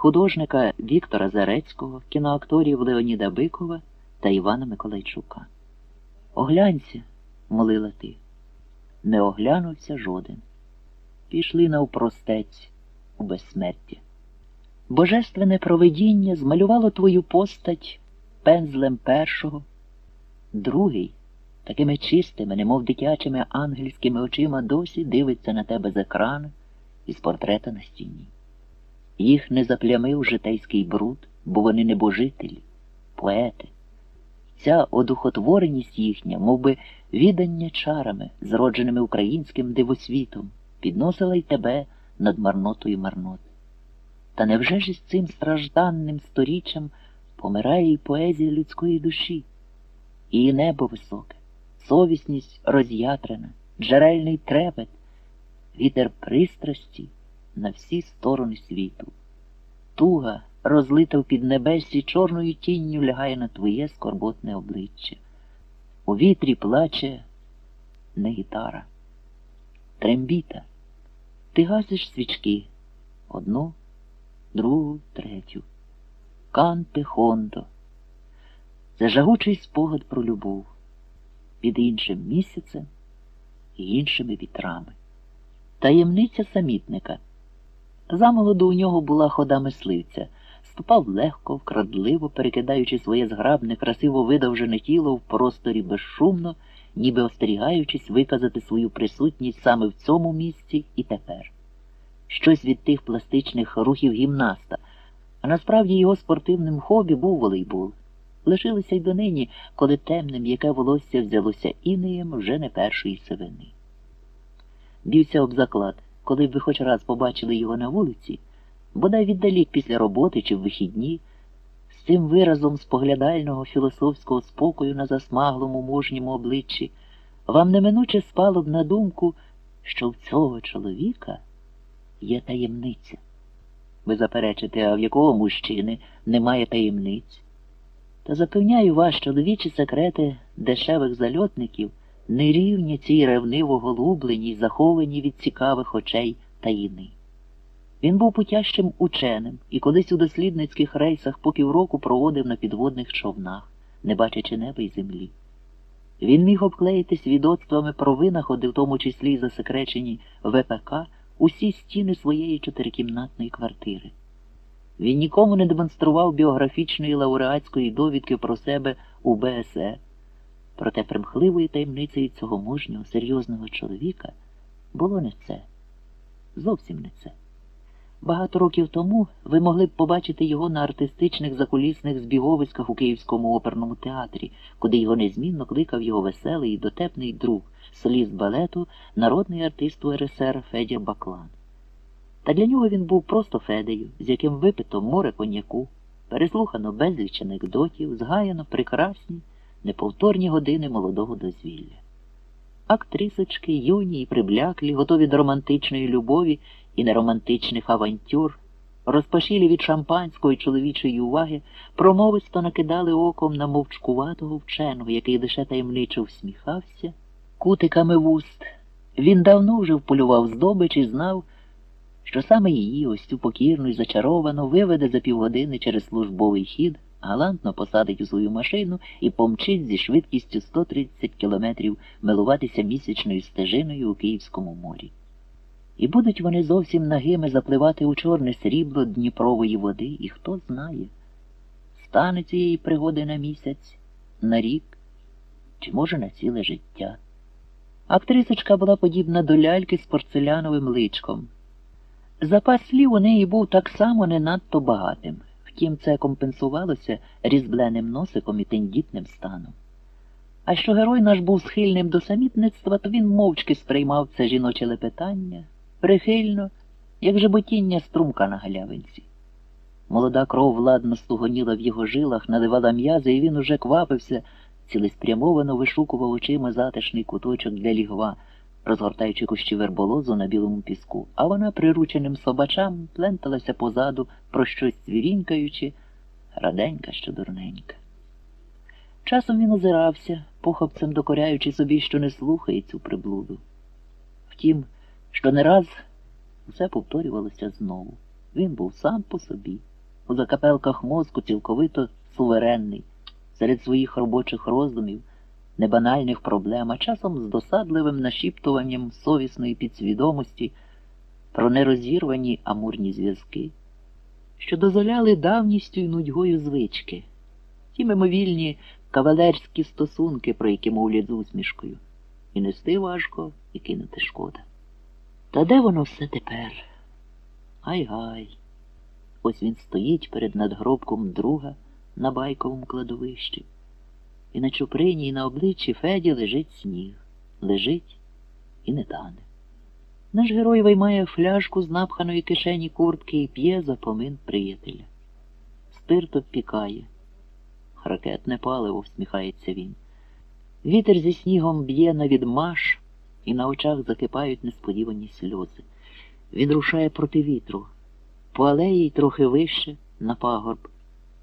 художника Віктора Зарецького, кіноакторів Леоніда Бикова та Івана Миколайчука. Оглянься, молила ти. Не оглянувся жоден. Пішли навпростець у безсмертя. Божественне провидіння змалювало твою постать пензлем першого, другий, такими чистими, немов дитячими ангельськими очима, досі дивиться на тебе з екрану із портрета на стіні. Їх не заплямив житейський бруд, бо вони небожителі, поети. Ця одухотвореність їхня, мов би відання чарами, зродженими українським дивосвітом, підносила й тебе над марнотою марноти. Та невже ж із цим стражданним сторіччям помирає й поезія людської душі, її небо високе, совісність роз'ятрена, джерельний трепет, вітер пристрасті на всі сторони світу. Туга, розлита в піднебесі, чорною тінню лягає на твоє скорботне обличчя. У вітрі плаче не гітара, трембіта. Ти гасиш свічки одну, другу, третю. Канте Хондо. Це жагучий спогад про любов під іншим місяцем і іншими вітрами. Таємниця самітника. Замолоду у нього була хода мисливця, ступав легко, вкрадливо, перекидаючи своє зграбне, красиво видовжене тіло в просторі безшумно, ніби остерігаючись виказати свою присутність саме в цьому місці і тепер. Щось від тих пластичних рухів гімнаста, а насправді його спортивним хобі був волейбол. Лишилися й донині, коли темним яке волосся взялося інеєм вже не першої сивини. Бівся об заклад, коли б ви хоч раз побачили його на вулиці, бодай віддалік після роботи чи в вихідні, з цим виразом споглядального філософського спокою на засмаглому мужньому обличчі, вам неминуче спало б на думку, що в цього чоловіка є таємниця. Ви заперечите, а в якого мужчини немає таємниць? Та запевняю вас, чоловічі секрети дешевих зальотників не рівні цій ревниво голубленій, захованій від цікавих очей таїни. Він був путящим ученим і колись у дослідницьких рейсах по півроку проводив на підводних човнах, не бачачи неба й землі. Він міг обклеїти свідоцтвами про винаходи, в тому числі й засекречені ВПК, усі стіни своєї чотирикімнатної квартири. Він нікому не демонстрував біографічної лауреатської довідки про себе у БСЕ. Проте примхливою таємницею цього мужнього, серйозного чоловіка було не це. Зовсім не це. Багато років тому ви могли б побачити його на артистичних закулісних збіговиськах у Київському оперному театрі, куди його незмінно кликав його веселий і дотепний друг, соліст балету, народний артист УРСР Федя Баклан. Та для нього він був просто Федею, з яким випито море коньяку, переслухано безліч анекдотів, згаяно прекрасні, неповторні години молодого дозвілля. Актрисочки, юні і прибляклі, готові до романтичної любові і неромантичних авантюр, розпашілі від шампанської чоловічої уваги, промовисто накидали оком на мовчкуватого вченого, який лише таємничо всміхався, кутиками вуст. Він давно вже вполював здобич і знав, що саме її, ось цю покірну і зачаровану, виведе за півгодини через службовий хід, галантно посадить у свою машину і помчить зі швидкістю 130 кілометрів милуватися місячною стежиною у Київському морі. І будуть вони зовсім нагими запливати у чорне срібло Дніпрової води, і хто знає, стане цієї пригоди на місяць, на рік, чи може на ціле життя. Актрисочка була подібна до ляльки з порцеляновим личком. Запас слів у неї був так само не надто багатим, втім, це компенсувалося різбленим носиком і тендітним станом. А що герой наш був схильним до самітництва, то він мовчки сприймав це жіноче лепетання, прихильно, як жеботіння струмка на галявинці. Молода кров владно стугоніла в його жилах, наливала м'язи, і він уже квапився, цілеспрямовано вишукував очима затишний куточок для лігва, розгортаючи кущі верболозу на білому піску, а вона прирученим собачам пленталася позаду, про щось цвірінькаючи, раденька що дурненька. Часом він озирався, похопцем докоряючи собі, що не слухає цю приблуду. Втім, що не раз усе повторювалося знову. Він був сам по собі, у закапелках мозку цілковито суверенний, серед своїх робочих роздумів, небанальних проблем, а часом з досадливим нашіптуванням совісної підсвідомості про нерозірвані амурні зв'язки, що дозволяли давністю й нудьгою звички, ті мимовільні кавалерські стосунки, про які мовлять з усмішкою, і нести важко, і кинути шкода. Та де воно все тепер? Гай-гай. Ось він стоїть перед надгробком друга на байковому кладовищі. І на чуприні, і на обличчі Феді лежить сніг. Лежить і не тане. Наш герой виймає фляжку з напханої кишені куртки і п'є за помин приятеля. Спирт обпікає. Ракетне паливо, всміхається він. Вітер зі снігом б'є на відмаш, і на очах закипають несподівані сльози. Він рушає проти вітру. По алеї й трохи вище, на пагорб,